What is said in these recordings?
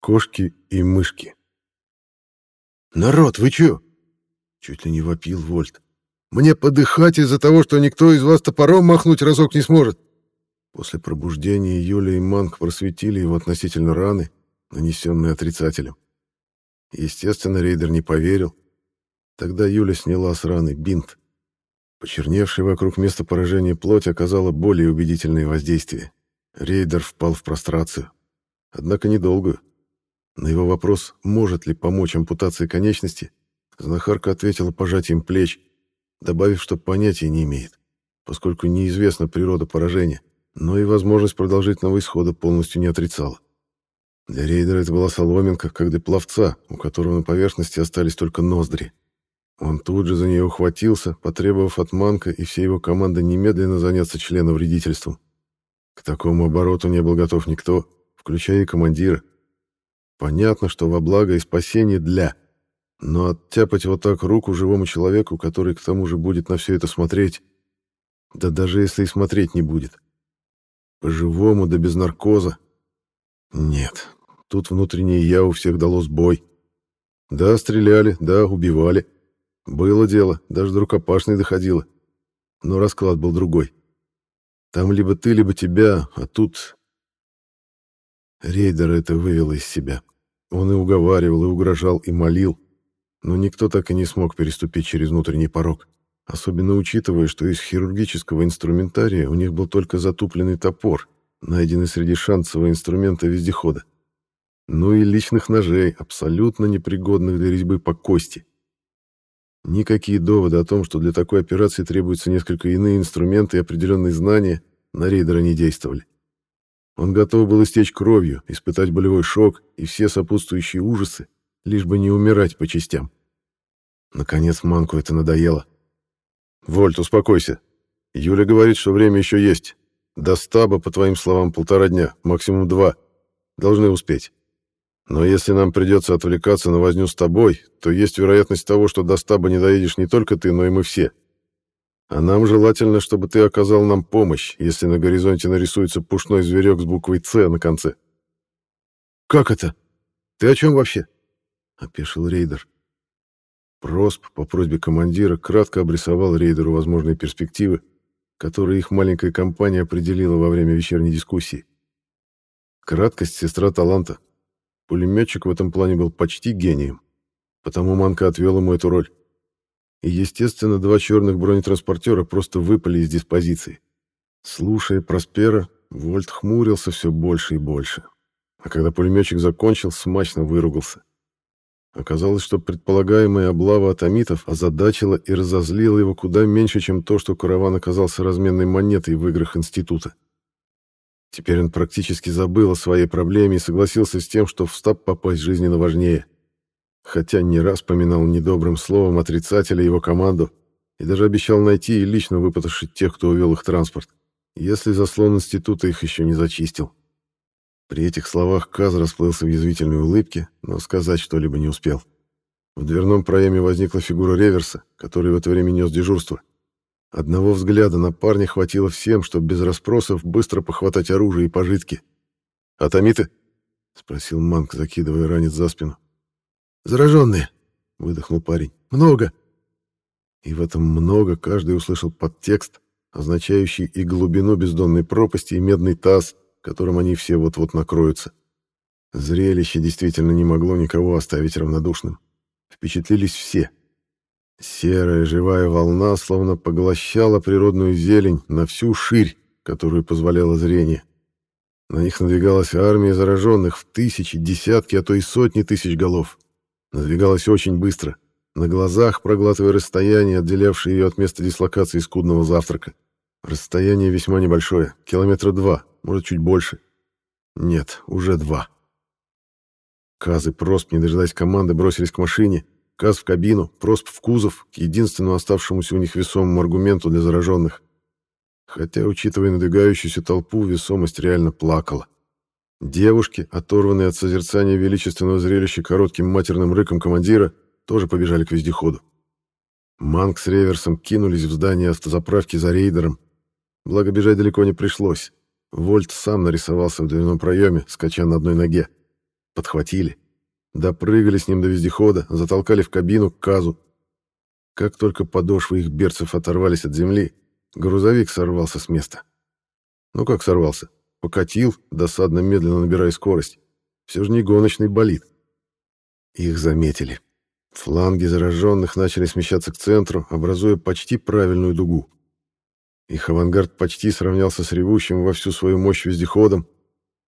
Кошки и мышки. «Народ, вы чё?» — чуть ли не вопил Вольт. «Мне подыхать из-за того, что никто из вас топором махнуть разок не сможет!» После пробуждения Юля и Манг просветили его относительно раны, нанесенной отрицателем. Естественно, рейдер не поверил. Тогда Юля сняла с раны бинт. Почерневшая вокруг места поражения плоть оказала более убедительное воздействие. Рейдер впал в прострацию. Однако недолгую. На его вопрос, может ли помочь ампутации конечности, знахарка ответила пожатием плеч, добавив, что понятия не имеет, поскольку неизвестна природа поражения, но и возможность продолжительного исхода полностью не отрицала. Для рейдера это была соломинка, как для пловца, у которого на поверхности остались только ноздри. Он тут же за нее ухватился, потребовав от Манка и всей его команды немедленно заняться членовредительством. К такому обороту не был готов никто, включая и командира. Понятно, что во благо и спасение для. Но оттяпать вот так руку живому человеку, который к тому же будет на все это смотреть... Да даже если и смотреть не будет. По-живому, да без наркоза. Нет, тут внутреннее «я» у всех дало сбой. Да, стреляли, да, убивали. Было дело, даже до рукопашной доходило. Но расклад был другой. Там либо ты, либо тебя, а тут Рейдер это вывело из себя. Он и уговаривал, и угрожал, и молил, но никто так и не смог переступить через внутренний порог, особенно учитывая, что из хирургического инструментария у них был только затупленный топор, найденный среди шансового инструмента вездехода. Ну и личных ножей, абсолютно непригодных для резьбы по кости. Никакие доводы о том, что для такой операции требуются несколько иные инструменты и определенные знания, на рейдера не действовали. Он готов был истечь кровью, испытать болевой шок и все сопутствующие ужасы, лишь бы не умирать по частям. Наконец Манку это надоело. «Вольт, успокойся. Юля говорит, что время еще есть. До стаба, по твоим словам, полтора дня, максимум два. Должны успеть. Но если нам придется отвлекаться на возню с тобой, то есть вероятность того, что до стаба не доедешь не только ты, но и мы все. А нам желательно, чтобы ты оказал нам помощь, если на горизонте нарисуется пушной зверек с буквой «Ц» на конце. «Как это? Ты о чем вообще?» — опешил рейдер. Просп по просьбе командира кратко обрисовал рейдеру возможные перспективы, которые их маленькая компания определила во время вечерней дискуссии. Краткость — сестра таланта. Пулеметчик в этом плане был почти гением, потому Манка отвел ему эту роль и, естественно, два черных бронетранспортера просто выпали из диспозиции. Слушая Проспера, Вольт хмурился все больше и больше. А когда пулеметчик закончил, смачно выругался. Оказалось, что предполагаемая облава атомитов озадачила и разозлила его куда меньше, чем то, что караван оказался разменной монетой в играх института. Теперь он практически забыл о своей проблеме и согласился с тем, что в стаб попасть жизненно важнее хотя не раз поминал недобрым словом отрицателя его команду и даже обещал найти и лично выпотрошить тех, кто увел их транспорт, если заслон института их еще не зачистил. При этих словах Каз расплылся в язвительной улыбке, но сказать что-либо не успел. В дверном проеме возникла фигура Реверса, который в это время нес дежурство. Одного взгляда на парня хватило всем, чтобы без расспросов быстро похватать оружие и пожитки. «Атомиты?» — спросил Манк, закидывая ранец за спину. Зараженные, выдохнул парень. Много. И в этом много каждый услышал подтекст, означающий и глубину бездонной пропасти, и медный таз, которым они все вот-вот накроются. Зрелище действительно не могло никого оставить равнодушным. Впечатлились все. Серая живая волна словно поглощала природную зелень на всю ширь, которую позволяло зрение. На них надвигалась армия зараженных в тысячи, десятки, а то и сотни тысяч голов. Надвигалась очень быстро, на глазах проглатывая расстояние, отделявшее ее от места дислокации скудного завтрака. Расстояние весьма небольшое, километра два, может, чуть больше. Нет, уже два. Каз и Просп, не дожидаясь команды, бросились к машине. Каз в кабину, Просп в кузов, к единственному оставшемуся у них весомому аргументу для зараженных. Хотя, учитывая надвигающуюся толпу, весомость реально плакала. Девушки, оторванные от созерцания величественного зрелища коротким матерным рыком командира, тоже побежали к вездеходу. Манк с Реверсом кинулись в здание автозаправки за рейдером. Благо бежать далеко не пришлось. Вольт сам нарисовался в дверном проеме, скача на одной ноге. Подхватили. Допрыгали с ним до вездехода, затолкали в кабину к казу. Как только подошвы их берцев оторвались от земли, грузовик сорвался с места. Ну как сорвался? Покатил, досадно медленно набирая скорость. Все же не гоночный болид. Их заметили. Фланги зараженных начали смещаться к центру, образуя почти правильную дугу. Их авангард почти сравнялся с ревущим во всю свою мощь вездеходом.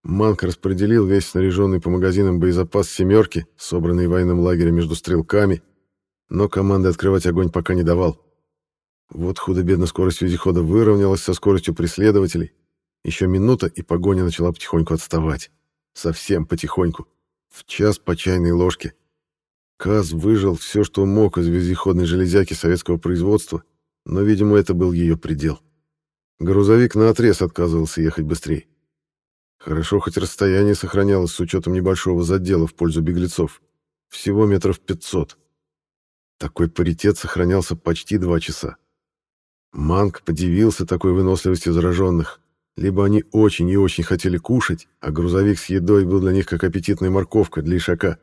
Манк распределил весь снаряженный по магазинам боезапас «семерки», собранный военным лагерем между стрелками, но команды открывать огонь пока не давал. Вот худо-бедно скорость вездехода выровнялась со скоростью преследователей. Еще минута, и погоня начала потихоньку отставать. Совсем потихоньку. В час по чайной ложке. Каз выжил все, что мог из вездеходной железяки советского производства, но, видимо, это был ее предел. Грузовик наотрез отказывался ехать быстрее. Хорошо, хоть расстояние сохранялось с учетом небольшого задела в пользу беглецов. Всего метров пятьсот. Такой паритет сохранялся почти два часа. Манк подивился такой выносливости зараженных. Либо они очень и очень хотели кушать, а грузовик с едой был для них как аппетитная морковка для ишака.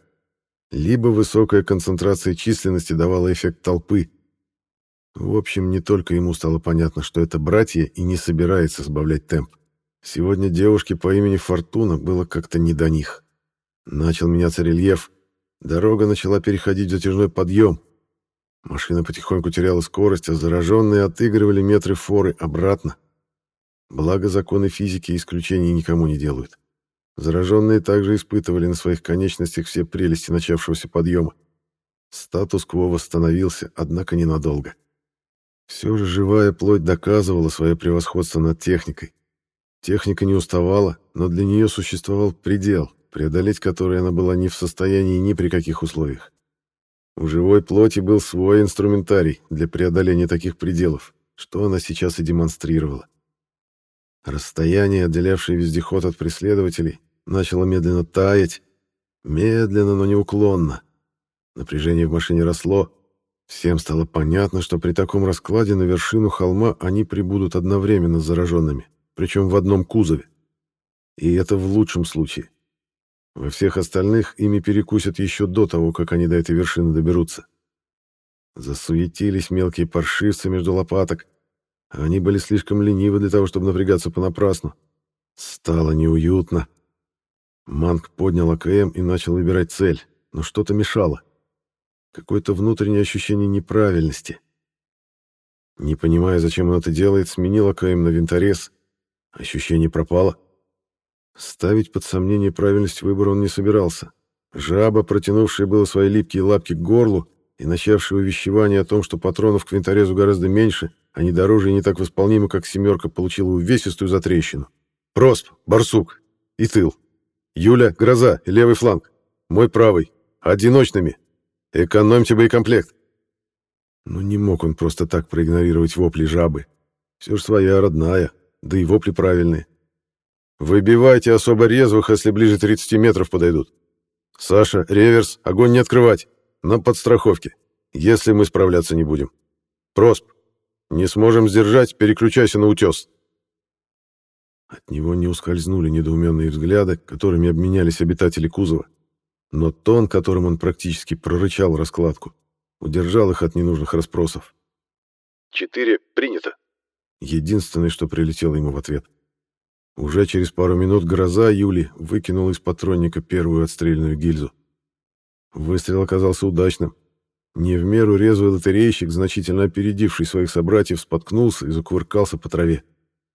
Либо высокая концентрация численности давала эффект толпы. В общем, не только ему стало понятно, что это братья и не собирается сбавлять темп. Сегодня девушке по имени Фортуна было как-то не до них. Начал меняться рельеф. Дорога начала переходить в затяжной подъем. Машина потихоньку теряла скорость, а зараженные отыгрывали метры форы обратно. Благо законы физики исключений никому не делают. Зараженные также испытывали на своих конечностях все прелести начавшегося подъема. Статус-кво восстановился, однако ненадолго. Все же живая плоть доказывала свое превосходство над техникой. Техника не уставала, но для нее существовал предел, преодолеть который она была не в состоянии ни при каких условиях. У живой плоти был свой инструментарий для преодоления таких пределов, что она сейчас и демонстрировала. Расстояние, отделявшее вездеход от преследователей, начало медленно таять, медленно, но неуклонно. Напряжение в машине росло. Всем стало понятно, что при таком раскладе на вершину холма они прибудут одновременно с зараженными, причем в одном кузове. И это в лучшем случае. Во всех остальных ими перекусят еще до того, как они до этой вершины доберутся. Засуетились мелкие паршивцы между лопаток, они были слишком ленивы для того, чтобы напрягаться понапрасну. Стало неуютно. Манк поднял АКМ и начал выбирать цель, но что-то мешало. Какое-то внутреннее ощущение неправильности. Не понимая, зачем он это делает, сменил АКМ на винторез. Ощущение пропало. Ставить под сомнение правильность выбора он не собирался. Жаба, протянувшая было свои липкие лапки к горлу и начавшая увещевание о том, что патронов к винторезу гораздо меньше, они дороже и не так восполнимы, как «семерка» получила увесистую затрещину. Просп, барсук и тыл. Юля, гроза левый фланг. Мой правый. Одиночными. Экономьте боекомплект. Но не мог он просто так проигнорировать вопли жабы. Все же своя родная, да и вопли правильные. Выбивайте особо резвых, если ближе 30 метров подойдут. Саша, реверс, огонь не открывать. На подстраховке, если мы справляться не будем. Просп, не сможем сдержать, переключайся на утес. От него не ускользнули недоуменные взгляды, которыми обменялись обитатели кузова. Но тон, которым он практически прорычал раскладку, удержал их от ненужных расспросов. «Четыре принято». Единственное, что прилетело ему в ответ. Уже через пару минут гроза Юли выкинула из патронника первую отстрельную гильзу. Выстрел оказался удачным. Не в меру резвый лотерейщик, значительно опередивший своих собратьев, споткнулся и закувыркался по траве.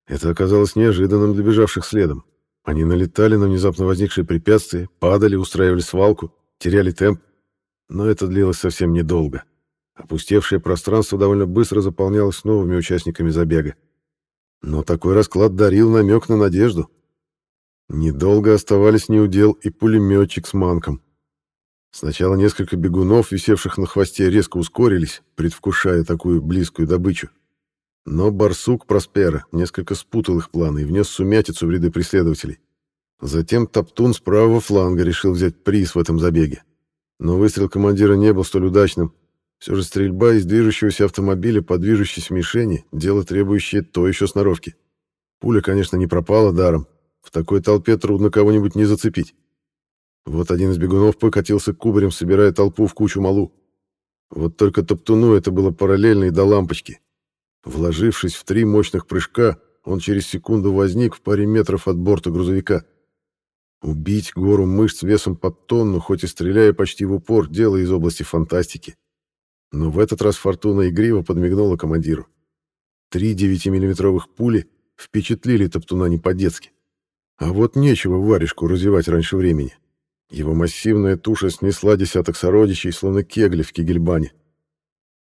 Это оказалось неожиданным для бежавших следом. Они налетали на внезапно возникшие препятствия, падали, устраивали свалку, теряли темп. Но это длилось совсем недолго. Опустевшее пространство довольно быстро заполнялось новыми участниками забега. Но такой расклад дарил намек на надежду. Недолго оставались неудел и пулеметчик с манком. Сначала несколько бегунов, висевших на хвосте, резко ускорились, предвкушая такую близкую добычу. Но барсук Проспера несколько спутал их планы и внес сумятицу в ряды преследователей. Затем Топтун с правого фланга решил взять приз в этом забеге. Но выстрел командира не был столь удачным. Все же стрельба из движущегося автомобиля по движущейся мишени — дело, требующее то еще сноровки. Пуля, конечно, не пропала даром. В такой толпе трудно кого-нибудь не зацепить. Вот один из бегунов покатился кубарем, собирая толпу в кучу малу. Вот только топтуну это было параллельно и до лампочки. Вложившись в три мощных прыжка, он через секунду возник в паре метров от борта грузовика. Убить гору мышц весом под тонну, хоть и стреляя почти в упор, дело из области фантастики. Но в этот раз Фортуна игриво подмигнула командиру. Три 9-миллиметровых пули впечатлили Топтуна не по-детски. А вот нечего варежку разевать раньше времени. Его массивная туша снесла десяток сородичей, словно кегли в кегельбане.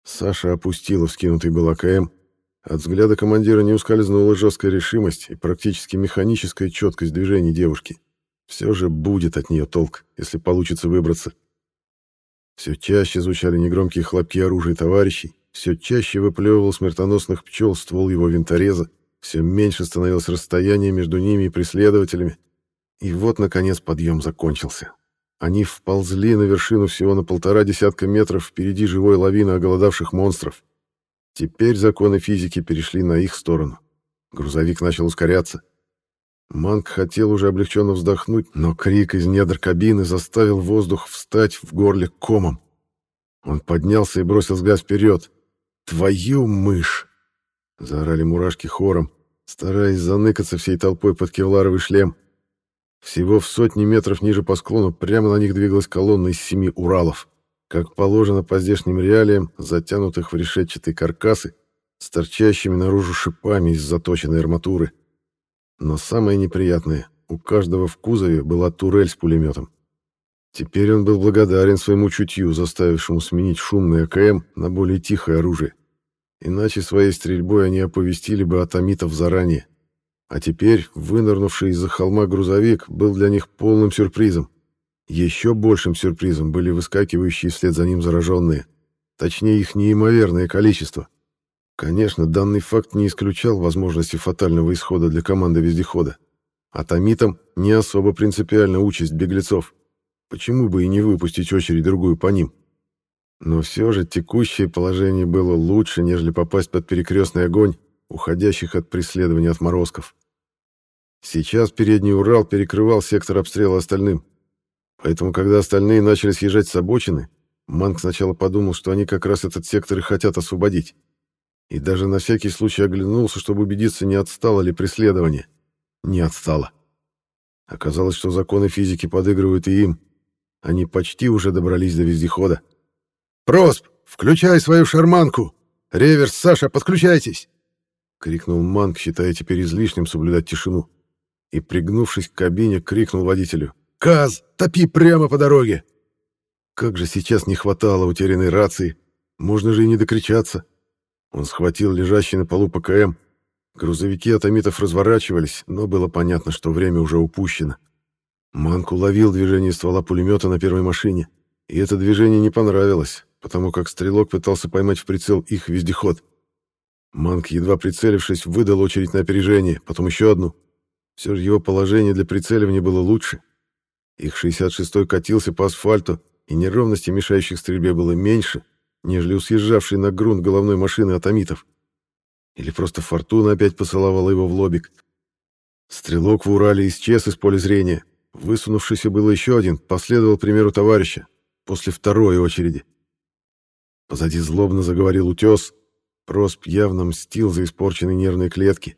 Саша опустила вскинутый был. От взгляда командира не ускользнула жесткая решимость и практически механическая четкость движений девушки. Все же будет от нее толк, если получится выбраться. Все чаще звучали негромкие хлопки оружия товарищей, все чаще выплевывал смертоносных пчел ствол его винтореза, все меньше становилось расстояние между ними и преследователями. И вот, наконец, подъем закончился. Они вползли на вершину всего на полтора десятка метров впереди живой лавины оголодавших монстров. Теперь законы физики перешли на их сторону. Грузовик начал ускоряться. Манк хотел уже облегченно вздохнуть, но крик из недр кабины заставил воздух встать в горле комом. Он поднялся и бросил взгляд вперед. «Твою мышь!» Заорали мурашки хором, стараясь заныкаться всей толпой под кевларовый шлем. Всего в сотни метров ниже по склону прямо на них двигалась колонна из семи Уралов. Как положено по здешним реалиям, затянутых в решетчатые каркасы, с торчащими наружу шипами из заточенной арматуры. Но самое неприятное, у каждого в кузове была турель с пулеметом. Теперь он был благодарен своему чутью, заставившему сменить шумный АКМ на более тихое оружие. Иначе своей стрельбой они оповестили бы атомитов заранее. А теперь вынырнувший из-за холма грузовик был для них полным сюрпризом. Еще большим сюрпризом были выскакивающие вслед за ним зараженные. Точнее, их неимоверное количество. Конечно, данный факт не исключал возможности фатального исхода для команды вездехода. Атомитам не особо принципиальна участь беглецов. Почему бы и не выпустить очередь другую по ним? Но все же текущее положение было лучше, нежели попасть под перекрестный огонь уходящих от преследования отморозков. Сейчас передний Урал перекрывал сектор обстрела остальным. Поэтому, когда остальные начали съезжать с обочины, Манк сначала подумал, что они как раз этот сектор и хотят освободить. И даже на всякий случай оглянулся, чтобы убедиться, не отстало ли преследование. Не отстало. Оказалось, что законы физики подыгрывают и им. Они почти уже добрались до вездехода. «Просп, включай свою шарманку! Реверс, Саша, подключайтесь!» — крикнул Манк, считая теперь излишним соблюдать тишину. И, пригнувшись к кабине, крикнул водителю. «Каз, топи прямо по дороге!» Как же сейчас не хватало утерянной рации. Можно же и не докричаться. Он схватил лежащий на полу ПКМ. Грузовики атомитов разворачивались, но было понятно, что время уже упущено. Манк уловил движение ствола пулемета на первой машине, и это движение не понравилось потому как стрелок пытался поймать в прицел их вездеход. Манк, едва прицелившись, выдал очередь на опережение, потом еще одну. Все же его положение для прицеливания было лучше. Их 66-й катился по асфальту, и неровности, мешающих стрельбе, было меньше, нежели у съезжавшей на грунт головной машины атомитов. Или просто фортуна опять поцеловала его в лобик. Стрелок в Урале исчез из поля зрения. Высунувшийся был еще один, последовал примеру товарища, после второй очереди. Позади злобно заговорил утес. Просп явно мстил за испорченные нервные клетки.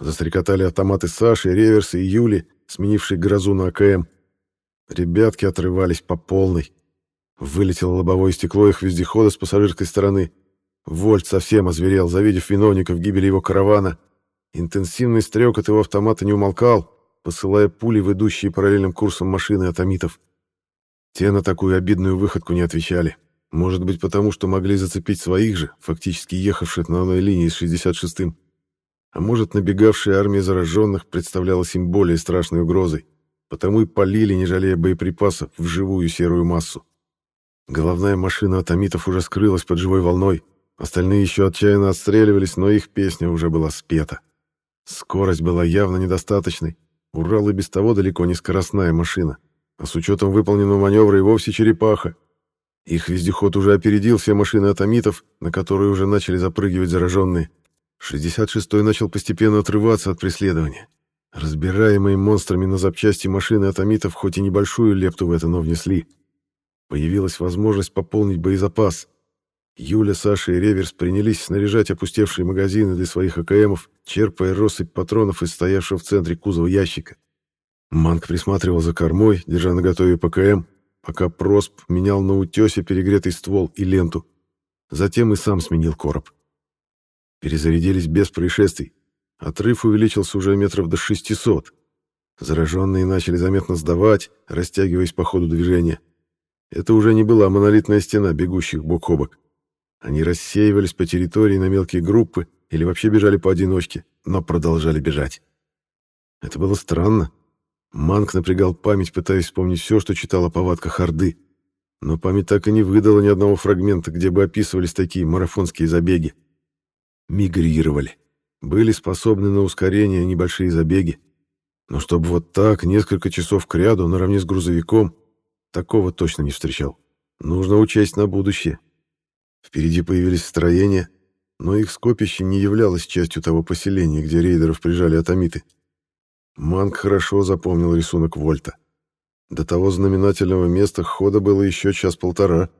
Застрекотали автоматы Саши, Реверса и Юли, сменившие грозу на АКМ. Ребятки отрывались по полной. Вылетело лобовое стекло их вездехода с пассажирской стороны. Вольт совсем озверел, завидев виновников гибели его каравана. Интенсивный стрекот его автомата не умолкал, посылая пули в идущие параллельным курсом машины атомитов. Те на такую обидную выходку не отвечали. Может быть, потому что могли зацепить своих же, фактически ехавших на одной линии с 66-м. А может, набегавшая армия зараженных представлялась им более страшной угрозой, потому и полили, не жалея боеприпасов, в живую серую массу. Головная машина атомитов уже скрылась под живой волной, остальные еще отчаянно отстреливались, но их песня уже была спета. Скорость была явно недостаточной, Урал и без того далеко не скоростная машина, а с учетом выполненного маневра и вовсе черепаха, их вездеход уже опередил все машины атомитов, на которые уже начали запрыгивать зараженные. 66-й начал постепенно отрываться от преследования. Разбираемые монстрами на запчасти машины атомитов хоть и небольшую лепту в это, но внесли. Появилась возможность пополнить боезапас. Юля, Саша и Реверс принялись снаряжать опустевшие магазины для своих АКМов, черпая россыпь патронов из стоявшего в центре кузова ящика. Манк присматривал за кормой, держа наготове ПКМ, пока Просп менял на утесе перегретый ствол и ленту. Затем и сам сменил короб. Перезарядились без происшествий. Отрыв увеличился уже метров до 600. Зараженные начали заметно сдавать, растягиваясь по ходу движения. Это уже не была монолитная стена бегущих бок о бок. Они рассеивались по территории на мелкие группы или вообще бежали поодиночке, но продолжали бежать. Это было странно. Манк напрягал память, пытаясь вспомнить все, что читал о повадках Орды. Но память так и не выдала ни одного фрагмента, где бы описывались такие марафонские забеги. Мигрировали были способны на ускорение небольшие забеги. Но чтобы вот так, несколько часов кряду, наравне с грузовиком, такого точно не встречал. Нужно учесть на будущее. Впереди появились строения, но их скопище не являлось частью того поселения, где рейдеров прижали атомиты. Манг хорошо запомнил рисунок Вольта. До того знаменательного места хода было еще час-полтора,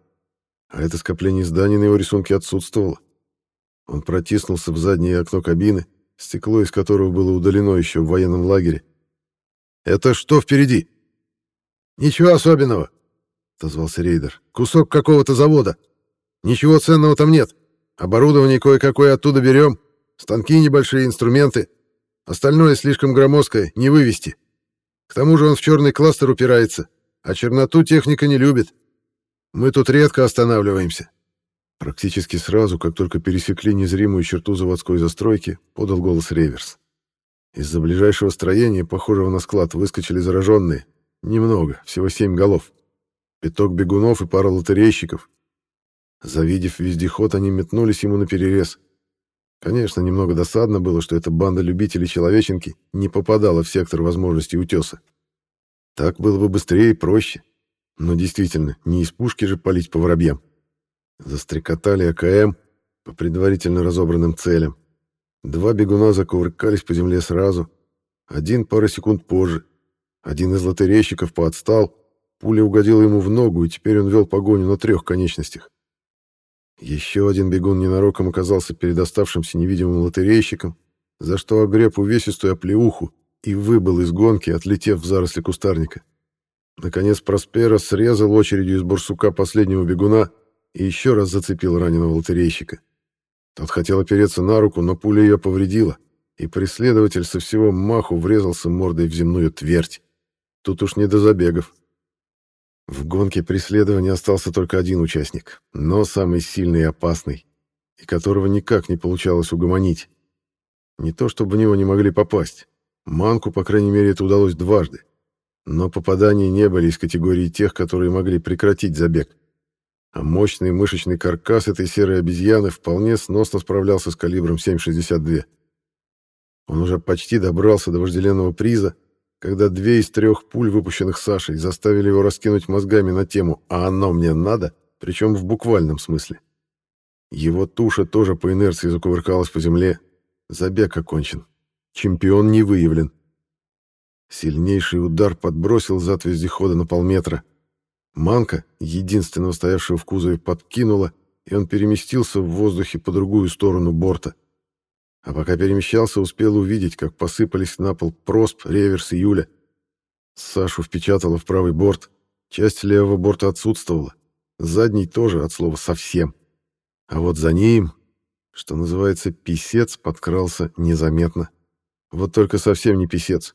а это скопление зданий на его рисунке отсутствовало. Он протиснулся в заднее окно кабины, стекло из которого было удалено еще в военном лагере. «Это что впереди?» «Ничего особенного», — отозвался рейдер. «Кусок какого-то завода. Ничего ценного там нет. Оборудование кое-какое оттуда берем. Станки небольшие, инструменты. Остальное слишком громоздкое, не вывести. К тому же он в черный кластер упирается, а черноту техника не любит. Мы тут редко останавливаемся. Практически сразу, как только пересекли незримую черту заводской застройки, подал голос Реверс. Из-за ближайшего строения, похожего на склад, выскочили зараженные. Немного, всего семь голов. Пяток бегунов и пара лотерейщиков. Завидев вездеход, они метнулись ему на перерез. Конечно, немного досадно было, что эта банда любителей человеченки не попадала в сектор возможностей утеса. Так было бы быстрее и проще. Но действительно, не из пушки же палить по воробьям. Застрекотали АКМ по предварительно разобранным целям. Два бегуна закувыркались по земле сразу. Один пару секунд позже. Один из лотерейщиков поотстал. Пуля угодила ему в ногу, и теперь он вел погоню на трех конечностях. Еще один бегун ненароком оказался перед оставшимся невидимым лотерейщиком, за что огреб увесистую оплеуху и выбыл из гонки, отлетев в заросли кустарника. Наконец Проспера срезал очередью из бурсука последнего бегуна и еще раз зацепил раненого лотерейщика. Тот хотел опереться на руку, но пуля ее повредила, и преследователь со всего маху врезался мордой в земную твердь. Тут уж не до забегов. В гонке преследования остался только один участник, но самый сильный и опасный, и которого никак не получалось угомонить. Не то чтобы в него не могли попасть. Манку, по крайней мере, это удалось дважды. Но попадания не были из категории тех, которые могли прекратить забег а мощный мышечный каркас этой серой обезьяны вполне сносно справлялся с калибром 7,62. Он уже почти добрался до вожделенного приза, когда две из трех пуль, выпущенных Сашей, заставили его раскинуть мозгами на тему «А оно мне надо?», причем в буквальном смысле. Его туша тоже по инерции закувыркалась по земле. Забег окончен. Чемпион не выявлен. Сильнейший удар подбросил зад вездехода на полметра. Манка, единственного стоявшего в кузове, подкинула, и он переместился в воздухе по другую сторону борта. А пока перемещался, успел увидеть, как посыпались на пол Просп, Реверс и Юля. Сашу впечатало в правый борт. Часть левого борта отсутствовала. Задний тоже, от слова «совсем». А вот за ним, что называется, писец подкрался незаметно. Вот только совсем не писец.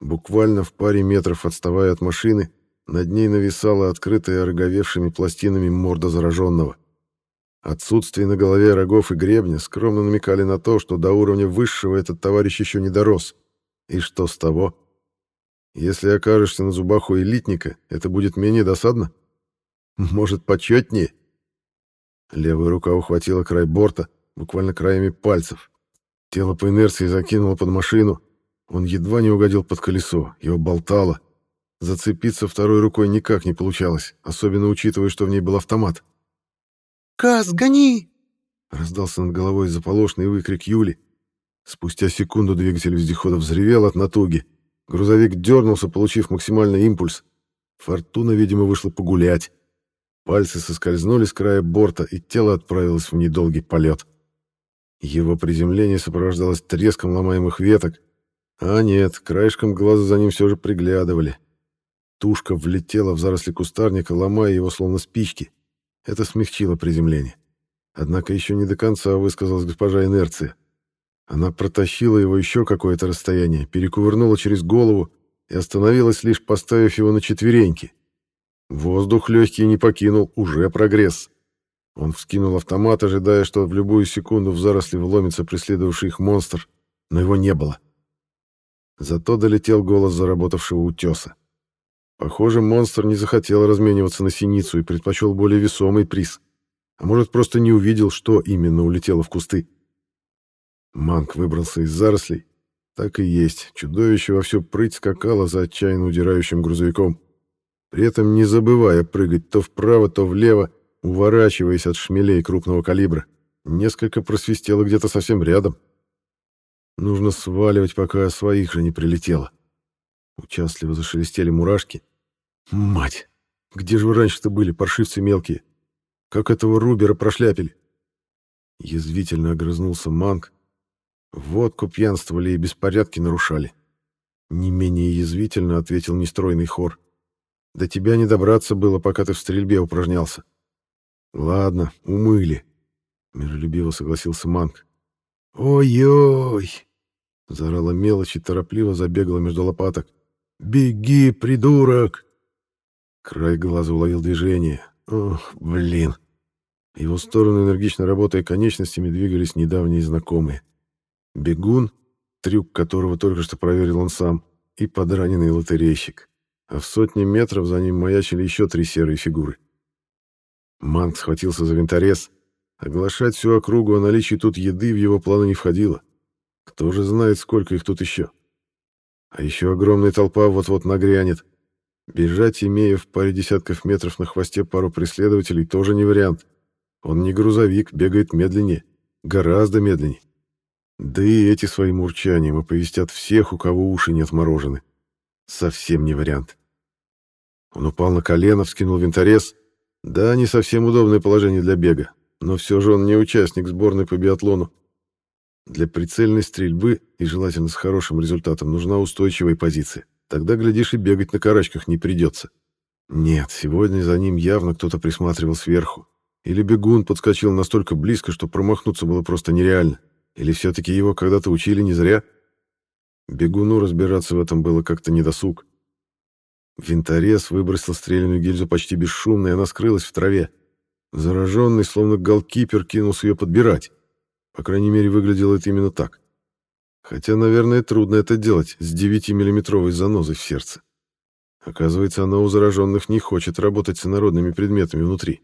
Буквально в паре метров отставая от машины, над ней нависала открытая ороговевшими пластинами морда зараженного. Отсутствие на голове рогов и гребня скромно намекали на то, что до уровня высшего этот товарищ еще не дорос. И что с того? Если окажешься на зубах у элитника, это будет менее досадно? Может, почетнее? Левая рука ухватила край борта, буквально краями пальцев. Тело по инерции закинуло под машину. Он едва не угодил под колесо, его болтало. Зацепиться второй рукой никак не получалось, особенно учитывая, что в ней был автомат. «Каз, гони!» — раздался над головой заполошный выкрик Юли. Спустя секунду двигатель вездехода взревел от натуги. Грузовик дернулся, получив максимальный импульс. Фортуна, видимо, вышла погулять. Пальцы соскользнули с края борта, и тело отправилось в недолгий полет. Его приземление сопровождалось треском ломаемых веток. А нет, краешком глаза за ним все же приглядывали. Тушка влетела в заросли кустарника, ломая его словно спички. Это смягчило приземление. Однако еще не до конца высказалась госпожа инерция. Она протащила его еще какое-то расстояние, перекувырнула через голову и остановилась, лишь поставив его на четвереньки. Воздух легкий не покинул, уже прогресс. Он вскинул автомат, ожидая, что в любую секунду в заросли вломится преследовавший их монстр, но его не было. Зато долетел голос заработавшего утеса. Похоже, монстр не захотел размениваться на синицу и предпочел более весомый приз. А может, просто не увидел, что именно улетело в кусты. Манк выбрался из зарослей. Так и есть, чудовище во всю прыть скакало за отчаянно удирающим грузовиком, при этом не забывая прыгать то вправо, то влево, уворачиваясь от шмелей крупного калибра. Несколько просвистело где-то совсем рядом. Нужно сваливать, пока своих же не прилетело. Участливо зашелестели мурашки. Мать! Где же вы раньше-то были, паршивцы мелкие? Как этого Рубера прошляпили? Язвительно огрызнулся Манк, Водку пьянствовали и беспорядки нарушали. Не менее язвительно ответил нестройный хор. До тебя не добраться было, пока ты в стрельбе упражнялся. Ладно, умыли. Миролюбиво согласился Манк. Ой-ой! Заорала мелочь и торопливо забегала между лопаток. «Беги, придурок!» Край глаза уловил движение. Ох, блин. В его сторону, энергично работая конечностями, двигались недавние знакомые. Бегун, трюк которого только что проверил он сам, и подраненный лотерейщик. А в сотне метров за ним маячили еще три серые фигуры. Мант схватился за винторез. Оглашать всю округу о наличии тут еды в его планы не входило. Кто же знает, сколько их тут еще. А еще огромная толпа вот-вот нагрянет. Бежать, имея в паре десятков метров на хвосте пару преследователей, тоже не вариант. Он не грузовик, бегает медленнее. Гораздо медленнее. Да и эти своим урчанием оповестят всех, у кого уши не отморожены. Совсем не вариант. Он упал на колено, вскинул винторез. Да, не совсем удобное положение для бега, но все же он не участник сборной по биатлону. Для прицельной стрельбы, и желательно с хорошим результатом, нужна устойчивая позиция. Тогда, глядишь, и бегать на карачках не придется. Нет, сегодня за ним явно кто-то присматривал сверху. Или бегун подскочил настолько близко, что промахнуться было просто нереально. Или все-таки его когда-то учили не зря? Бегуну разбираться в этом было как-то недосуг. Винторез выбросил стрелянную гильзу почти бесшумно, и она скрылась в траве. Зараженный, словно голкипер, кинулся ее подбирать. По крайней мере, выглядело это именно так. Хотя, наверное, трудно это делать с 9-миллиметровой занозой в сердце. Оказывается, она у зараженных не хочет работать с инородными предметами внутри.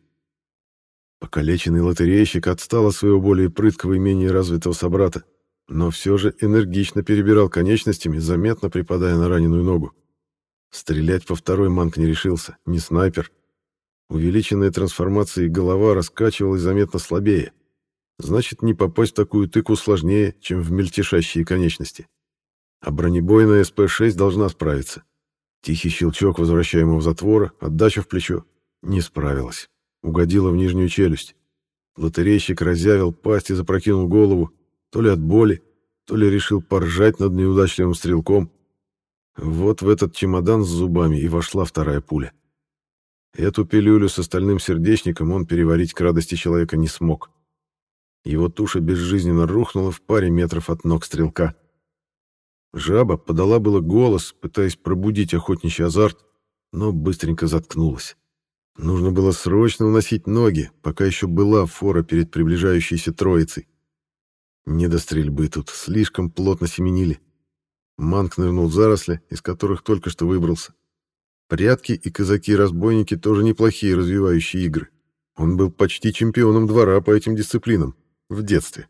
Покалеченный лотерейщик отстал от своего более прыткого и менее развитого собрата, но все же энергично перебирал конечностями, заметно припадая на раненую ногу. Стрелять по второй Манк не решился, не снайпер. Увеличенная трансформацией голова раскачивалась заметно слабее. Значит, не попасть в такую тыку сложнее, чем в мельтешащие конечности. А бронебойная СП-6 должна справиться. Тихий щелчок возвращаемого затвора, отдача в плечо. Не справилась угодила в нижнюю челюсть. Лотерейщик разъявил пасть и запрокинул голову, то ли от боли, то ли решил поржать над неудачливым стрелком. Вот в этот чемодан с зубами и вошла вторая пуля. Эту пилюлю с остальным сердечником он переварить к радости человека не смог. Его туша безжизненно рухнула в паре метров от ног стрелка. Жаба подала было голос, пытаясь пробудить охотничий азарт, но быстренько заткнулась. Нужно было срочно уносить ноги, пока еще была фора перед приближающейся троицей. Не до стрельбы тут, слишком плотно семенили. Манк нырнул в заросли, из которых только что выбрался. Прятки и казаки-разбойники тоже неплохие развивающие игры. Он был почти чемпионом двора по этим дисциплинам. В детстве.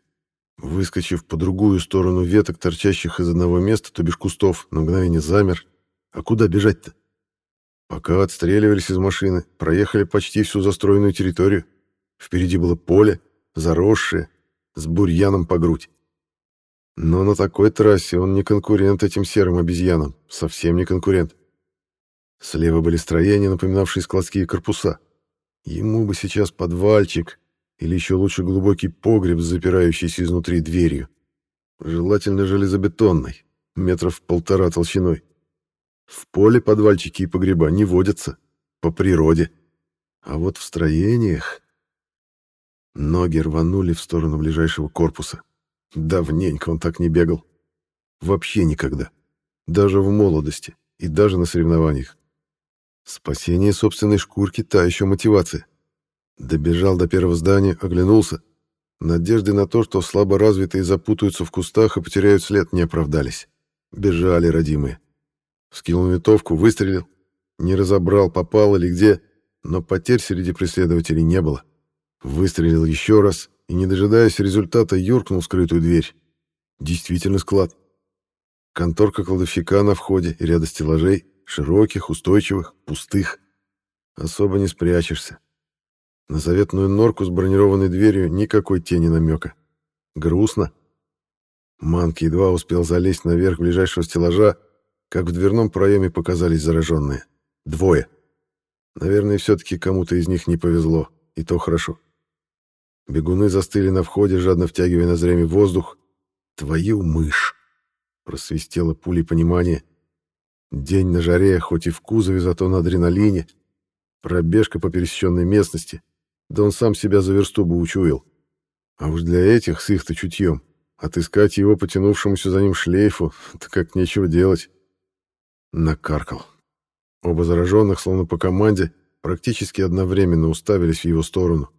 Выскочив по другую сторону веток, торчащих из одного места, то бишь кустов, на мгновение замер. А куда бежать-то? Пока отстреливались из машины, проехали почти всю застроенную территорию. Впереди было поле, заросшее, с бурьяном по грудь. Но на такой трассе он не конкурент этим серым обезьянам, совсем не конкурент. Слева были строения, напоминавшие складские корпуса. Ему бы сейчас подвальчик или еще лучше глубокий погреб, запирающийся изнутри дверью. Желательно железобетонный, метров полтора толщиной. В поле подвальчики и погреба не водятся, по природе. А вот в строениях... Ноги рванули в сторону ближайшего корпуса. Давненько он так не бегал. Вообще никогда. Даже в молодости и даже на соревнованиях. Спасение собственной шкурки — та еще мотивация. Добежал до первого здания, оглянулся. Надежды на то, что слабо развитые запутаются в кустах и потеряют след, не оправдались. Бежали родимые. Скинул винтовку, выстрелил. Не разобрал, попал или где, но потерь среди преследователей не было. Выстрелил еще раз и, не дожидаясь результата, юркнул в скрытую дверь. Действительно склад. Конторка кладовщика на входе и ряда стеллажей, широких, устойчивых, пустых. Особо не спрячешься. На заветную норку с бронированной дверью никакой тени намека. Грустно. Манк едва успел залезть наверх ближайшего стеллажа, как в дверном проеме показались зараженные. Двое. Наверное, все-таки кому-то из них не повезло, и то хорошо. Бегуны застыли на входе, жадно втягивая ноздрями воздух. «Твою мышь!» — просвистело пулей понимание. День на жаре, хоть и в кузове, зато на адреналине. Пробежка по пересеченной местности. Да он сам себя за версту бы учуял. А уж для этих, с их-то чутьем, отыскать его потянувшемуся за ним шлейфу, это как нечего делать. Накаркал. Оба зараженных, словно по команде, практически одновременно уставились в его сторону.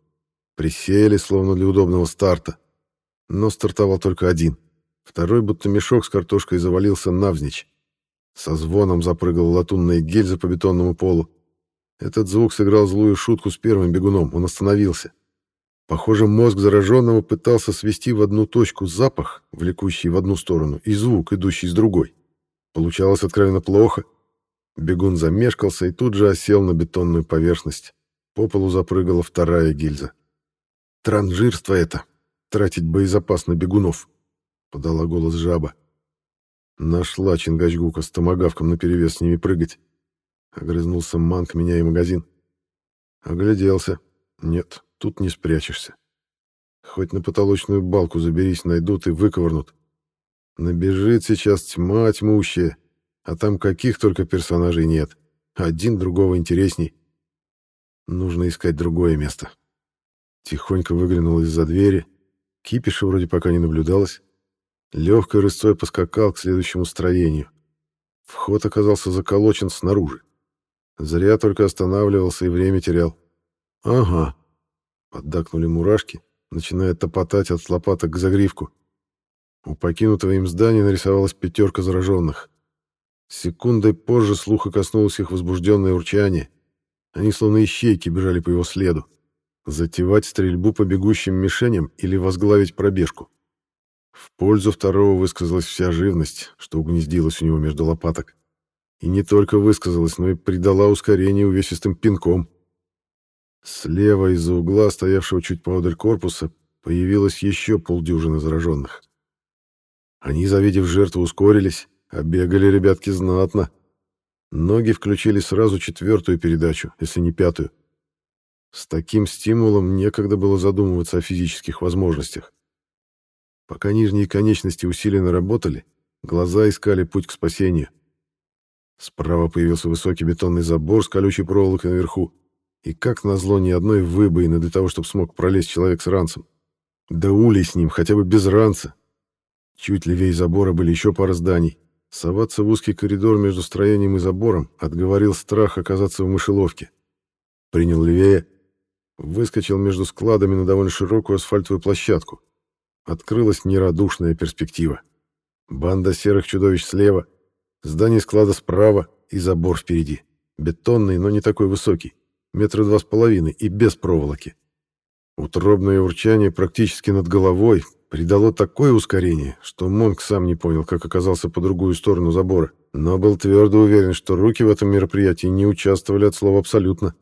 Присели, словно для удобного старта. Но стартовал только один. Второй, будто мешок с картошкой, завалился навзничь. Со звоном запрыгала латунная гильза по бетонному полу. Этот звук сыграл злую шутку с первым бегуном. Он остановился. Похоже, мозг зараженного пытался свести в одну точку запах, влекущий в одну сторону, и звук, идущий с другой. Получалось откровенно плохо. Бегун замешкался и тут же осел на бетонную поверхность. По полу запрыгала вторая гильза. «Транжирство это! Тратить боезапас на бегунов!» — подала голос жаба. Нашла Чингачгука с томогавком наперевес с ними прыгать. Огрызнулся Манк, меняя магазин. Огляделся. Нет, тут не спрячешься. Хоть на потолочную балку заберись, найдут и выковырнут. Набежит сейчас тьма тьмущая, а там каких только персонажей нет. Один другого интересней. Нужно искать другое место. Тихонько выглянул из-за двери. Кипиша вроде пока не наблюдалось. Легкой рысцой поскакал к следующему строению. Вход оказался заколочен снаружи. Зря только останавливался и время терял. «Ага», — поддакнули мурашки, начиная топотать от лопаток к загривку. У покинутого им здания нарисовалась пятерка зараженных. Секундой позже слуха коснулось их возбужденное урчание. Они словно ищейки бежали по его следу. Затевать стрельбу по бегущим мишеням или возглавить пробежку. В пользу второго высказалась вся живность, что угнездилась у него между лопаток. И не только высказалась, но и придала ускорение увесистым пинком. Слева из-за угла, стоявшего чуть поодаль корпуса, появилось еще полдюжины зараженных. Они, завидев жертву, ускорились, а бегали ребятки знатно. Ноги включили сразу четвертую передачу, если не пятую. С таким стимулом некогда было задумываться о физических возможностях. Пока нижние конечности усиленно работали, глаза искали путь к спасению. Справа появился высокий бетонный забор с колючей проволокой наверху, и, как назло, ни одной выбоины для того, чтобы смог пролезть человек с ранцем. Да улей с ним, хотя бы без ранца, Чуть левее забора были еще пара зданий. Соваться в узкий коридор между строением и забором отговорил страх оказаться в мышеловке. Принял левее, выскочил между складами на довольно широкую асфальтовую площадку. Открылась нерадушная перспектива. Банда серых чудовищ слева, здание склада справа и забор впереди. Бетонный, но не такой высокий, метра два с половиной и без проволоки. Утробное урчание практически над головой, придало такое ускорение, что Монк сам не понял, как оказался по другую сторону забора, но был твердо уверен, что руки в этом мероприятии не участвовали от слова абсолютно.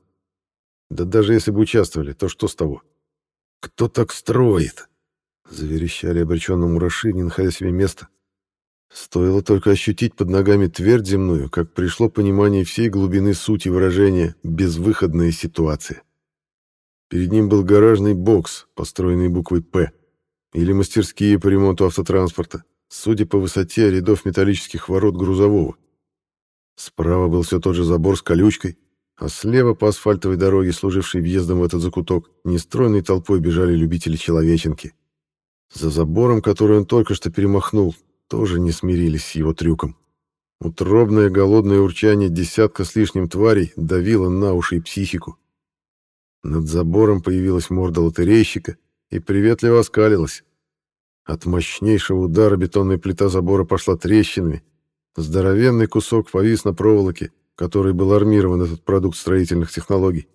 Да даже если бы участвовали, то что с того? Кто так строит? Заверещали обреченные мураши, не находя себе места. Стоило только ощутить под ногами твердь земную, как пришло понимание всей глубины сути выражения «безвыходная ситуация». Перед ним был гаражный бокс, построенный буквой «П», или мастерские по ремонту автотранспорта, судя по высоте рядов металлических ворот грузового. Справа был все тот же забор с колючкой, а слева по асфальтовой дороге, служившей въездом в этот закуток, нестройной толпой бежали любители человеченки. За забором, который он только что перемахнул, тоже не смирились с его трюком. Утробное голодное урчание десятка с лишним тварей давило на уши и психику. Над забором появилась морда лотерейщика и приветливо оскалилась. От мощнейшего удара бетонная плита забора пошла трещинами. Здоровенный кусок повис на проволоке, который был армирован этот продукт строительных технологий.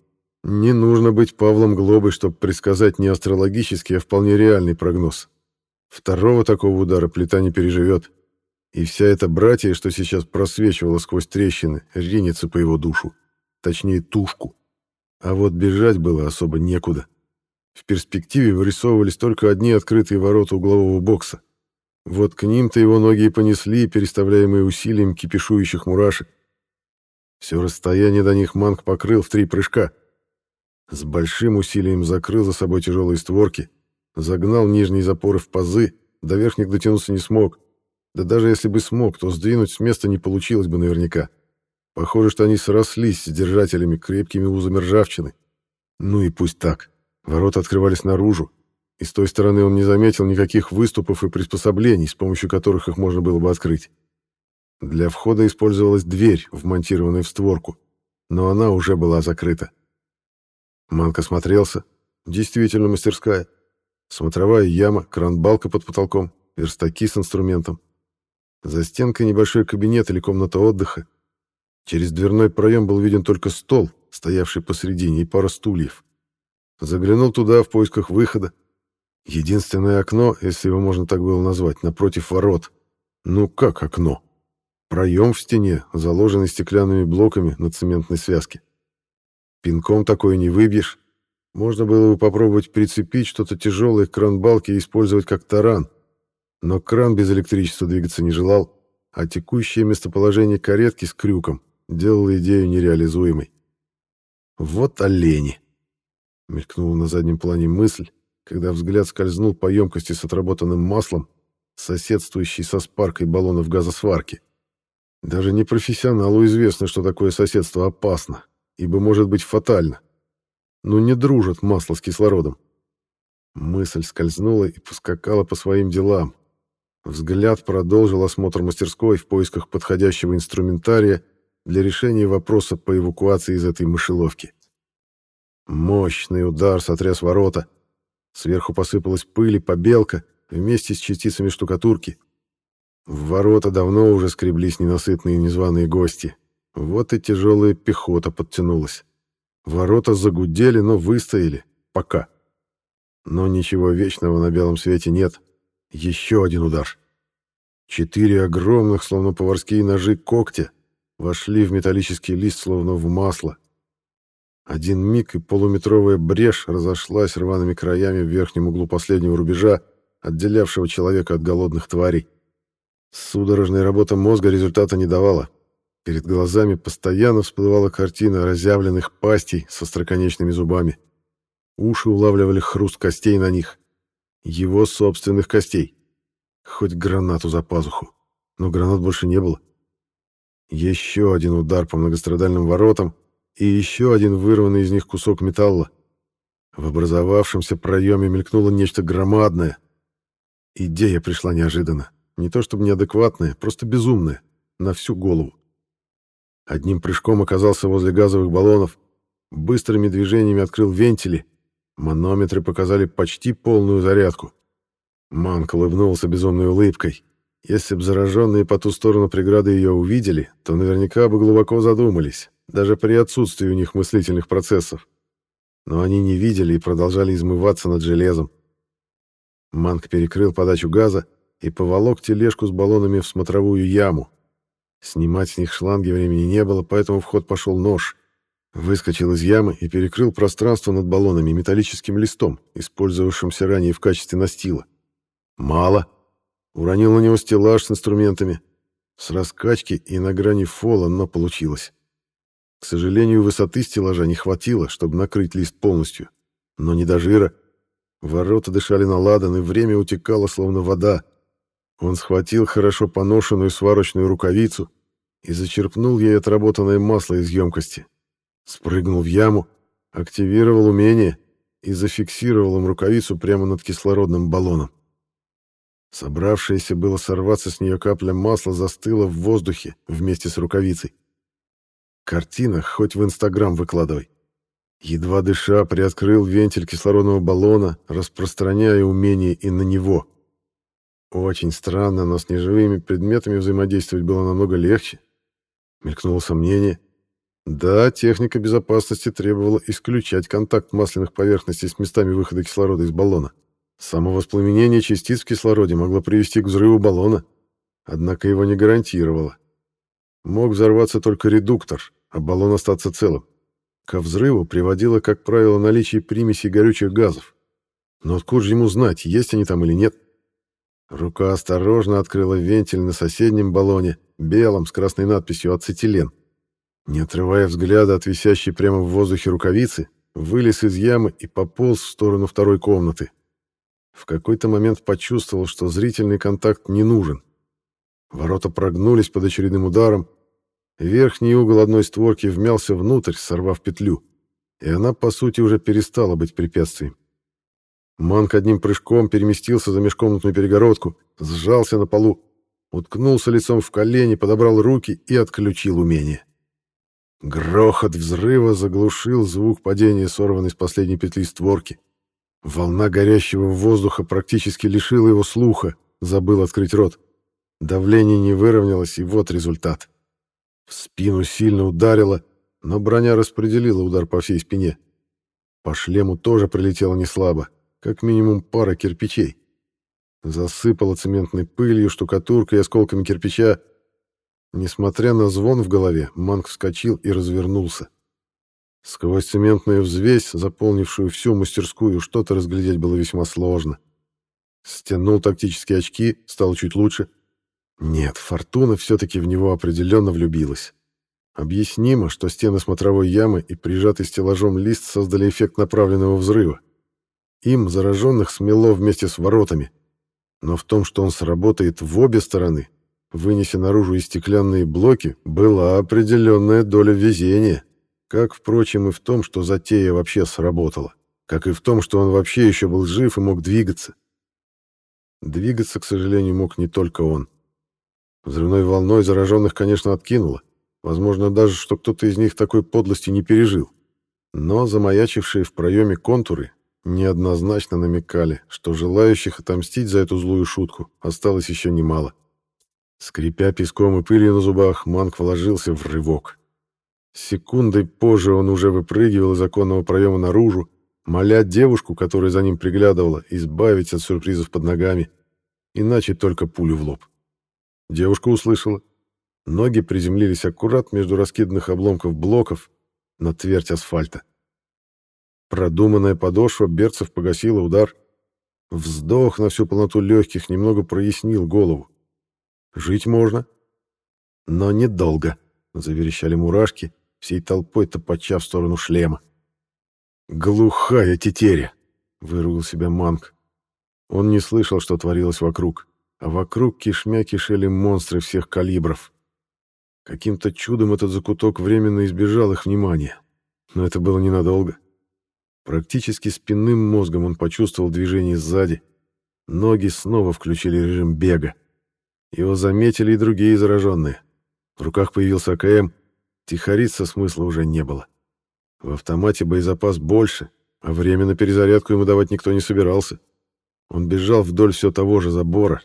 Не нужно быть Павлом Глобой, чтобы предсказать не астрологический, а вполне реальный прогноз. Второго такого удара плита не переживет. И вся эта братья, что сейчас просвечивала сквозь трещины, ринется по его душу. Точнее, тушку. А вот бежать было особо некуда. В перспективе вырисовывались только одни открытые ворота углового бокса. Вот к ним-то его ноги и понесли, переставляемые усилием кипишующих мурашек. Все расстояние до них Манг покрыл в три прыжка. С большим усилием закрыл за собой тяжелые створки, загнал нижние запоры в пазы, до верхних дотянуться не смог. Да даже если бы смог, то сдвинуть с места не получилось бы наверняка. Похоже, что они срослись с держателями крепкими узами ржавчины. Ну и пусть так. Ворота открывались наружу, и с той стороны он не заметил никаких выступов и приспособлений, с помощью которых их можно было бы открыть. Для входа использовалась дверь, вмонтированная в створку, но она уже была закрыта. Манка смотрелся. Действительно мастерская. Смотровая яма, кран-балка под потолком, верстаки с инструментом. За стенкой небольшой кабинет или комната отдыха. Через дверной проем был виден только стол, стоявший посредине, и пара стульев. Заглянул туда в поисках выхода. Единственное окно, если его можно так было назвать, напротив ворот. Ну как окно? Проем в стене, заложенный стеклянными блоками на цементной связке. Пинком такое не выбьешь. Можно было бы попробовать прицепить что-то тяжелое к кран-балке и использовать как таран. Но кран без электричества двигаться не желал, а текущее местоположение каретки с крюком делало идею нереализуемой. «Вот олени!» — мелькнула на заднем плане мысль, когда взгляд скользнул по емкости с отработанным маслом, соседствующей со спаркой баллонов газосварки. Даже непрофессионалу известно, что такое соседство опасно ибо может быть фатально. Но не дружат масло с кислородом. Мысль скользнула и поскакала по своим делам. Взгляд продолжил осмотр мастерской в поисках подходящего инструментария для решения вопроса по эвакуации из этой мышеловки. Мощный удар сотряс ворота. Сверху посыпалась пыль и побелка вместе с частицами штукатурки. В ворота давно уже скреблись ненасытные незваные гости. Вот и тяжелая пехота подтянулась. Ворота загудели, но выстояли. Пока. Но ничего вечного на белом свете нет. Еще один удар. Четыре огромных, словно поварские ножи, когтя вошли в металлический лист, словно в масло. Один миг и полуметровая брешь разошлась рваными краями в верхнем углу последнего рубежа, отделявшего человека от голодных тварей. Судорожная работа мозга результата не давала. Перед глазами постоянно всплывала картина разъявленных пастей со остроконечными зубами. Уши улавливали хруст костей на них. Его собственных костей. Хоть гранату за пазуху. Но гранат больше не было. Еще один удар по многострадальным воротам и еще один вырванный из них кусок металла. В образовавшемся проеме мелькнуло нечто громадное. Идея пришла неожиданно. Не то чтобы неадекватная, просто безумная. На всю голову. Одним прыжком оказался возле газовых баллонов, быстрыми движениями открыл вентили. Манометры показали почти полную зарядку. Манк улыбнулся безумной улыбкой. Если б зараженные по ту сторону преграды ее увидели, то наверняка бы глубоко задумались, даже при отсутствии у них мыслительных процессов. Но они не видели и продолжали измываться над железом. Манк перекрыл подачу газа и поволок тележку с баллонами в смотровую яму, Снимать с них шланги времени не было, поэтому в ход пошел нож. Выскочил из ямы и перекрыл пространство над баллонами металлическим листом, использовавшимся ранее в качестве настила. Мало. Уронил на него стеллаж с инструментами. С раскачки и на грани фола, но получилось. К сожалению, высоты стеллажа не хватило, чтобы накрыть лист полностью. Но не до жира. Ворота дышали на ладан, и время утекало, словно вода. Он схватил хорошо поношенную сварочную рукавицу и зачерпнул ей отработанное масло из емкости. Спрыгнул в яму, активировал умение и зафиксировал им рукавицу прямо над кислородным баллоном. Собравшаяся было сорваться с нее капля масла застыла в воздухе вместе с рукавицей. Картина хоть в Инстаграм выкладывай. Едва дыша, приоткрыл вентиль кислородного баллона, распространяя умение и на него. Очень странно, но с неживыми предметами взаимодействовать было намного легче. Мелькнуло сомнение. Да, техника безопасности требовала исключать контакт масляных поверхностей с местами выхода кислорода из баллона. Само воспламенение частиц в кислороде могло привести к взрыву баллона, однако его не гарантировало. Мог взорваться только редуктор, а баллон остаться целым. Ко взрыву приводило, как правило, наличие примесей горючих газов. Но откуда же ему знать, есть они там или нет? Рука осторожно открыла вентиль на соседнем баллоне, белом, с красной надписью «Ацетилен». Не отрывая взгляда от висящей прямо в воздухе рукавицы, вылез из ямы и пополз в сторону второй комнаты. В какой-то момент почувствовал, что зрительный контакт не нужен. Ворота прогнулись под очередным ударом, верхний угол одной створки вмялся внутрь, сорвав петлю, и она, по сути, уже перестала быть препятствием. Манк одним прыжком переместился за межкомнатную перегородку, сжался на полу, уткнулся лицом в колени, подобрал руки и отключил умение. Грохот взрыва заглушил звук падения сорванной с последней петли створки. Волна горящего воздуха практически лишила его слуха, забыл открыть рот. Давление не выровнялось, и вот результат. В спину сильно ударило, но броня распределила удар по всей спине. По шлему тоже прилетело неслабо как минимум пара кирпичей. Засыпала цементной пылью, штукатуркой и осколками кирпича. Несмотря на звон в голове, Манг вскочил и развернулся. Сквозь цементную взвесь, заполнившую всю мастерскую, что-то разглядеть было весьма сложно. Стянул тактические очки, стало чуть лучше. Нет, Фортуна все-таки в него определенно влюбилась. Объяснимо, что стены смотровой ямы и прижатый стеллажом лист создали эффект направленного взрыва. Им зараженных смело вместе с воротами. Но в том, что он сработает в обе стороны, вынеся наружу и стеклянные блоки, была определенная доля везения. Как, впрочем, и в том, что затея вообще сработала. Как и в том, что он вообще еще был жив и мог двигаться. Двигаться, к сожалению, мог не только он. Взрывной волной зараженных, конечно, откинуло. Возможно, даже, что кто-то из них такой подлости не пережил. Но замаячившие в проеме контуры неоднозначно намекали, что желающих отомстить за эту злую шутку осталось еще немало. Скрипя песком и пылью на зубах, Манк вложился в рывок. Секундой позже он уже выпрыгивал из оконного проема наружу, моля девушку, которая за ним приглядывала, избавить от сюрпризов под ногами, иначе только пулю в лоб. Девушка услышала. Ноги приземлились аккурат между раскиданных обломков блоков на твердь асфальта. Продуманная подошва берцев погасила удар. Вздох на всю полноту легких немного прояснил голову. Жить можно. Но недолго, заверещали мурашки, всей толпой топача в сторону шлема. «Глухая тетеря!» — выругал себя Манг. Он не слышал, что творилось вокруг, а вокруг кишмя кишели монстры всех калибров. Каким-то чудом этот закуток временно избежал их внимания, но это было ненадолго. Практически спинным мозгом он почувствовал движение сзади. Ноги снова включили режим бега. Его заметили и другие зараженные. В руках появился АКМ. Тихориться смысла уже не было. В автомате боезапас больше, а время на перезарядку ему давать никто не собирался. Он бежал вдоль все того же забора.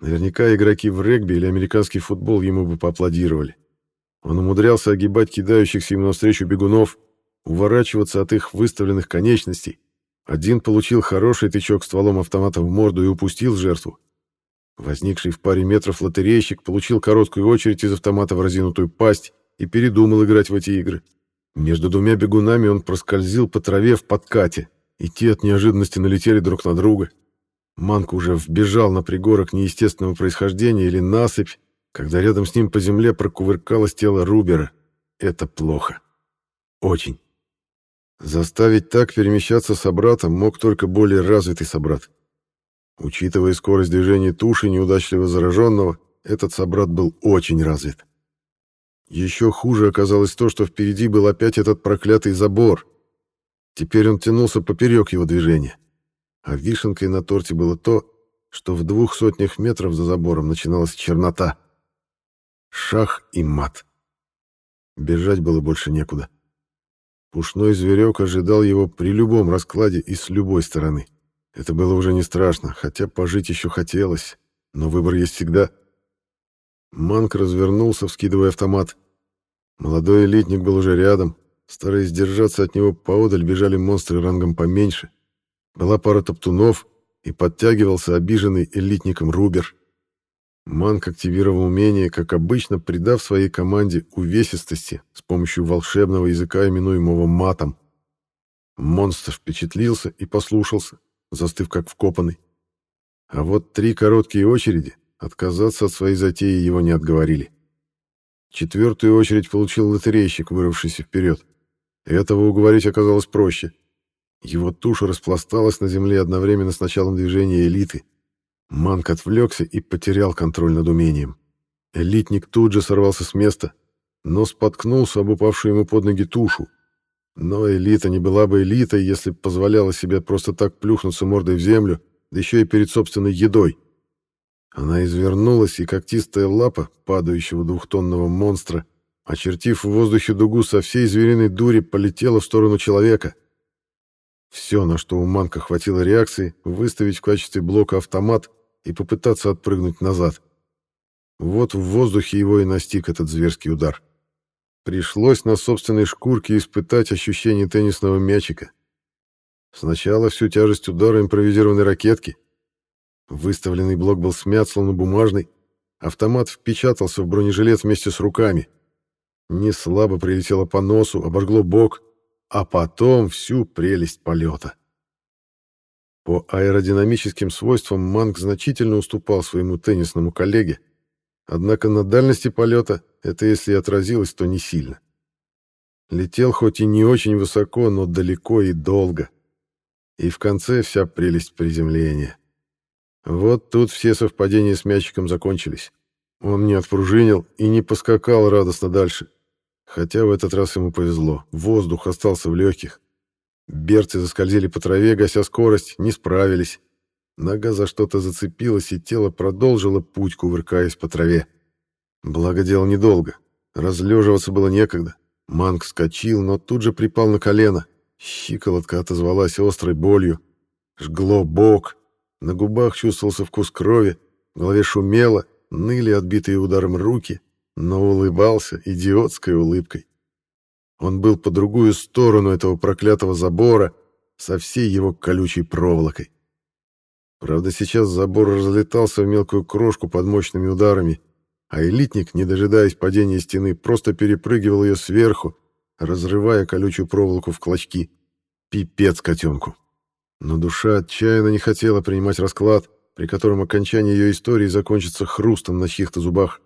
Наверняка игроки в регби или американский футбол ему бы поаплодировали. Он умудрялся огибать кидающихся ему навстречу бегунов — уворачиваться от их выставленных конечностей. Один получил хороший тычок стволом автомата в морду и упустил жертву. Возникший в паре метров лотерейщик получил короткую очередь из автомата в разинутую пасть и передумал играть в эти игры. Между двумя бегунами он проскользил по траве в подкате, и те от неожиданности налетели друг на друга. Манк уже вбежал на пригорок неестественного происхождения или насыпь, когда рядом с ним по земле прокувыркалось тело Рубера. Это плохо. Очень. Заставить так перемещаться собратом мог только более развитый собрат. Учитывая скорость движения туши неудачливо зараженного, этот собрат был очень развит. Еще хуже оказалось то, что впереди был опять этот проклятый забор. Теперь он тянулся поперек его движения. А вишенкой на торте было то, что в двух сотнях метров за забором начиналась чернота. Шах и мат. Бежать было больше некуда. Пушной зверек ожидал его при любом раскладе и с любой стороны. Это было уже не страшно, хотя пожить еще хотелось, но выбор есть всегда. Манк развернулся, вскидывая автомат. Молодой элитник был уже рядом. Стараясь держаться от него поодаль, бежали монстры рангом поменьше. Была пара топтунов, и подтягивался обиженный элитником Рубер. Манк активировал умение, как обычно, придав своей команде увесистости с помощью волшебного языка, именуемого матом. Монстр впечатлился и послушался, застыв как вкопанный. А вот три короткие очереди отказаться от своей затеи его не отговорили. Четвертую очередь получил лотерейщик, вырвавшийся вперед. Этого уговорить оказалось проще. Его туша распласталась на земле одновременно с началом движения элиты. Манк отвлекся и потерял контроль над умением. Элитник тут же сорвался с места, но споткнулся об упавшую ему под ноги тушу. Но элита не была бы элитой, если бы позволяла себе просто так плюхнуться мордой в землю, да еще и перед собственной едой. Она извернулась, и когтистая лапа падающего двухтонного монстра, очертив в воздухе дугу со всей звериной дури, полетела в сторону человека. Все, на что у Манка хватило реакции, выставить в качестве блока автомат и попытаться отпрыгнуть назад. Вот в воздухе его и настиг этот зверский удар. Пришлось на собственной шкурке испытать ощущение теннисного мячика. Сначала всю тяжесть удара импровизированной ракетки, Выставленный блок был смят, словно бумажный. Автомат впечатался в бронежилет вместе с руками. Не слабо прилетело по носу, обожгло бок, а потом всю прелесть полета. По аэродинамическим свойствам Манк значительно уступал своему теннисному коллеге, однако на дальности полета это если и отразилось, то не сильно. Летел хоть и не очень высоко, но далеко и долго. И в конце вся прелесть приземления. Вот тут все совпадения с мячиком закончились. Он не отпружинил и не поскакал радостно дальше. Хотя в этот раз ему повезло. Воздух остался в легких. Берцы заскользили по траве, гася скорость, не справились. Нога за что-то зацепилась, и тело продолжило путь, кувыркаясь по траве. Благо дело недолго. Разлеживаться было некогда. Манг вскочил, но тут же припал на колено. Щиколотка отозвалась острой болью. Жгло бок, на губах чувствовался вкус крови, в голове шумело, ныли отбитые ударом руки, но улыбался идиотской улыбкой. Он был по другую сторону этого проклятого забора со всей его колючей проволокой. Правда, сейчас забор разлетался в мелкую крошку под мощными ударами, а элитник, не дожидаясь падения стены, просто перепрыгивал ее сверху, разрывая колючую проволоку в клочки. Пипец котенку. Но душа отчаянно не хотела принимать расклад, при котором окончание ее истории закончится хрустом на чьих-то зубах.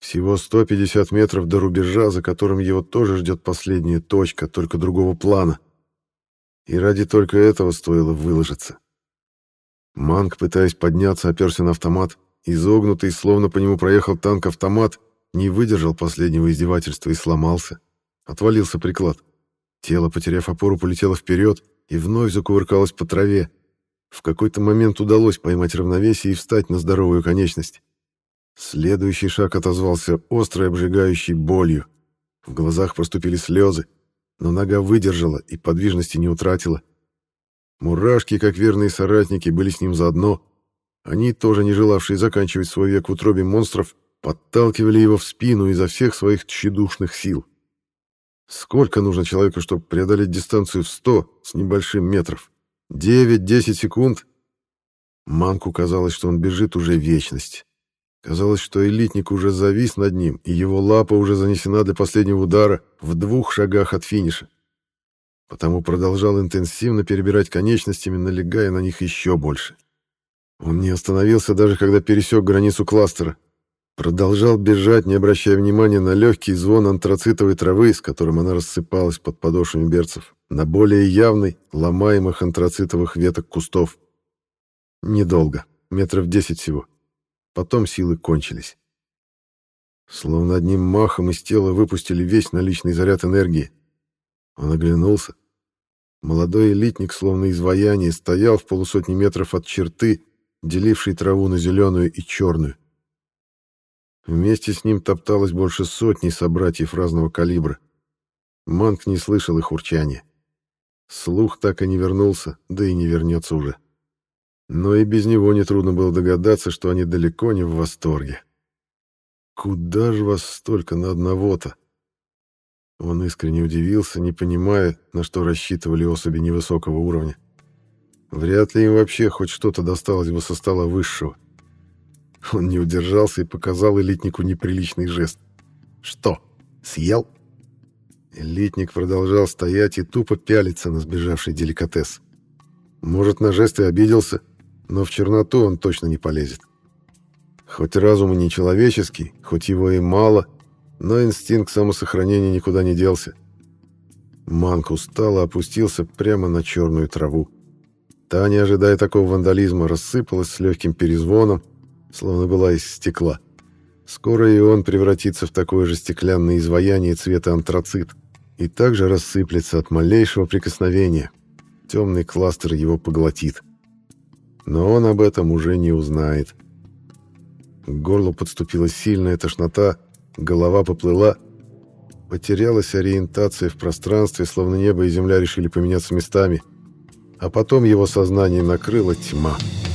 Всего 150 метров до рубежа, за которым его тоже ждет последняя точка, только другого плана. И ради только этого стоило выложиться. Манк, пытаясь подняться, оперся на автомат. Изогнутый, словно по нему проехал танк-автомат, не выдержал последнего издевательства и сломался. Отвалился приклад. Тело, потеряв опору, полетело вперед, и вновь закувыркалась по траве. В какой-то момент удалось поймать равновесие и встать на здоровую конечность. Следующий шаг отозвался острой обжигающей болью. В глазах проступили слезы, но нога выдержала и подвижности не утратила. Мурашки, как верные соратники, были с ним заодно. Они, тоже не желавшие заканчивать свой век в утробе монстров, подталкивали его в спину изо всех своих тщедушных сил. Сколько нужно человеку, чтобы преодолеть дистанцию в 100 с небольшим метров? 9-10 секунд? Манку казалось, что он бежит уже вечность. Казалось, что элитник уже завис над ним, и его лапа уже занесена для последнего удара в двух шагах от финиша. Потому продолжал интенсивно перебирать конечностями, налегая на них еще больше. Он не остановился даже когда пересек границу кластера. Продолжал бежать, не обращая внимания на легкий звон антрацитовой травы, с которым она рассыпалась под подошвами берцев, на более явный, ломаемых антрацитовых веток кустов. Недолго, метров десять всего. Потом силы кончились. Словно одним махом из тела выпустили весь наличный заряд энергии. Он оглянулся. Молодой элитник, словно изваяние, стоял в полусотни метров от черты, делившей траву на зеленую и черную. Вместе с ним топталось больше сотни собратьев разного калибра. Манк не слышал их урчания. Слух так и не вернулся, да и не вернется уже. Но и без него нетрудно было догадаться, что они далеко не в восторге. Куда же вас столько на одного-то? Он искренне удивился, не понимая, на что рассчитывали особи невысокого уровня. Вряд ли им вообще хоть что-то досталось бы со стола высшего. Он не удержался и показал элитнику неприличный жест. «Что, съел?» Элитник продолжал стоять и тупо пялиться на сбежавший деликатес. Может, на жест и обиделся, но в черноту он точно не полезет. Хоть разум и не человеческий, хоть его и мало, но инстинкт самосохранения никуда не делся. Манк устало опустился прямо на черную траву. Та, не ожидая такого вандализма, рассыпалась с легким перезвоном, словно была из стекла. Скоро и он превратится в такое же стеклянное изваяние цвета антрацит и также рассыплется от малейшего прикосновения. Темный кластер его поглотит. Но он об этом уже не узнает. К горлу подступила сильная тошнота, голова поплыла. Потерялась ориентация в пространстве, словно небо и земля решили поменяться местами. А потом его сознание накрыла тьма. «Тьма».